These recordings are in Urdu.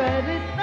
کرتا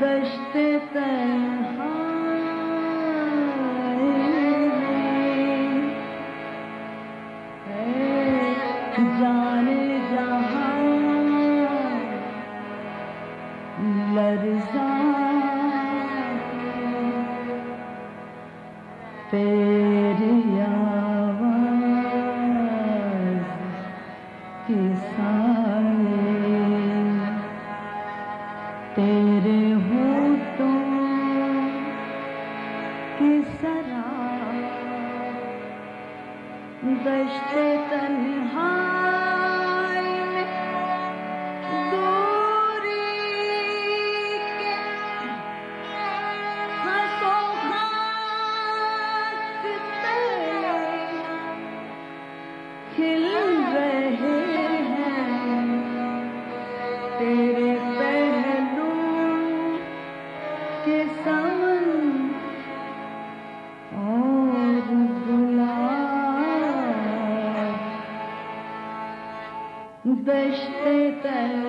دشت تنہا دشت تنہائی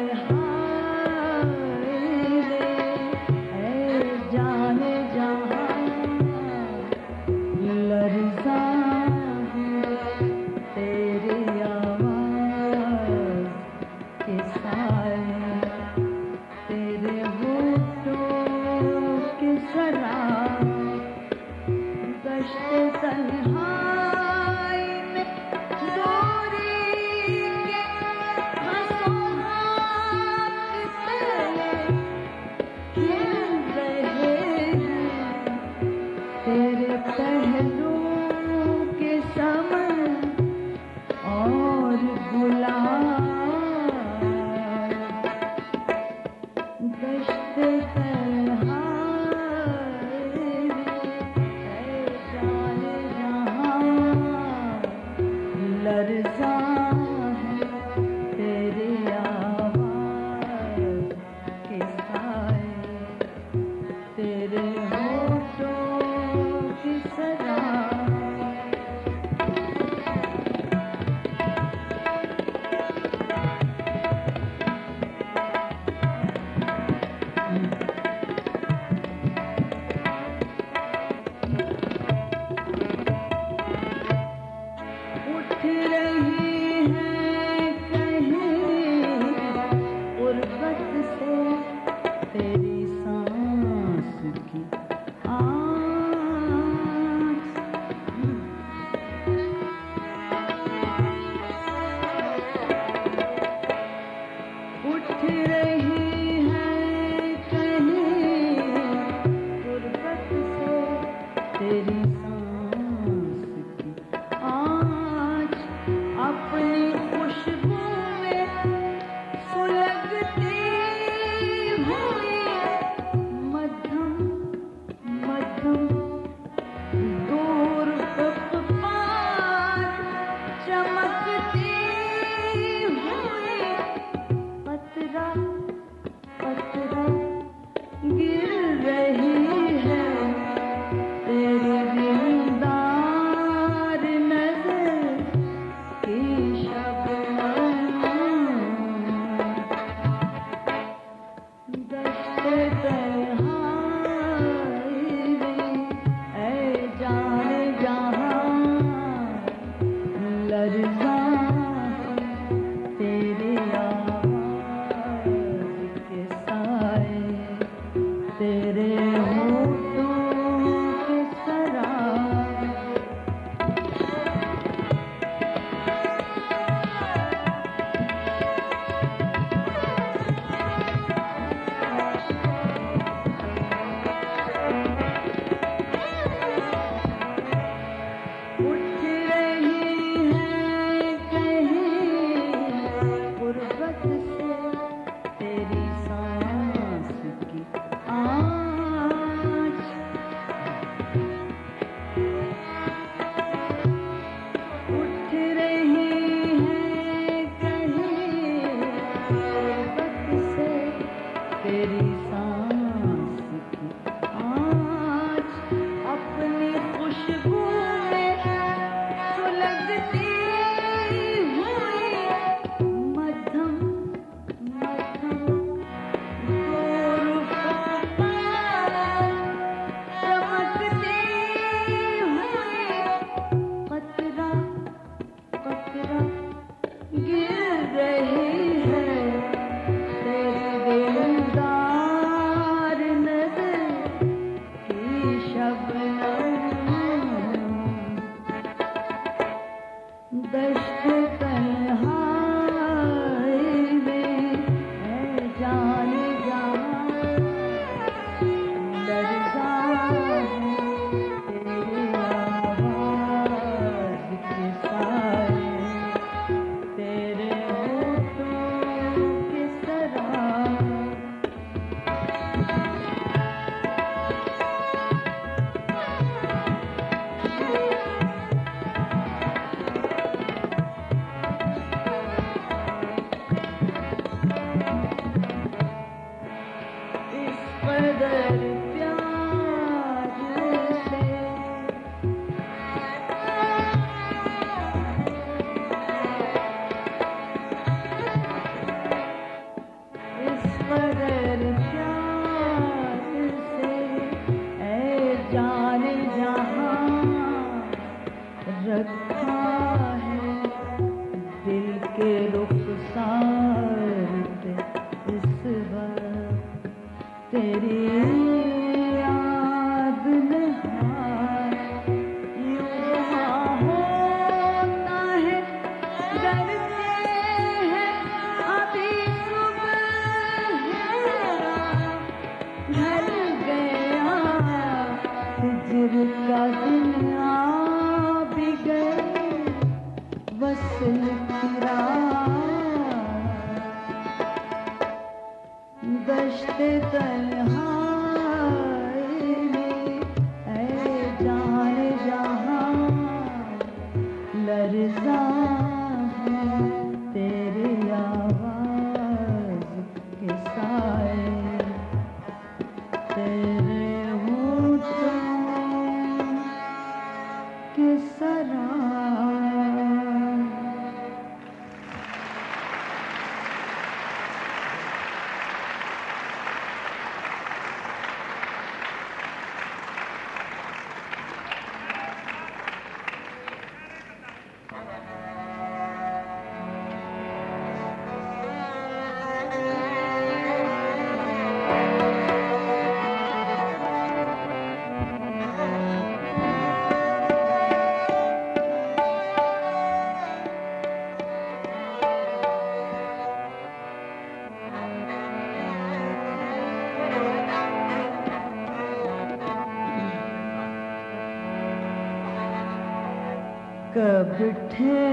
کب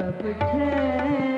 کب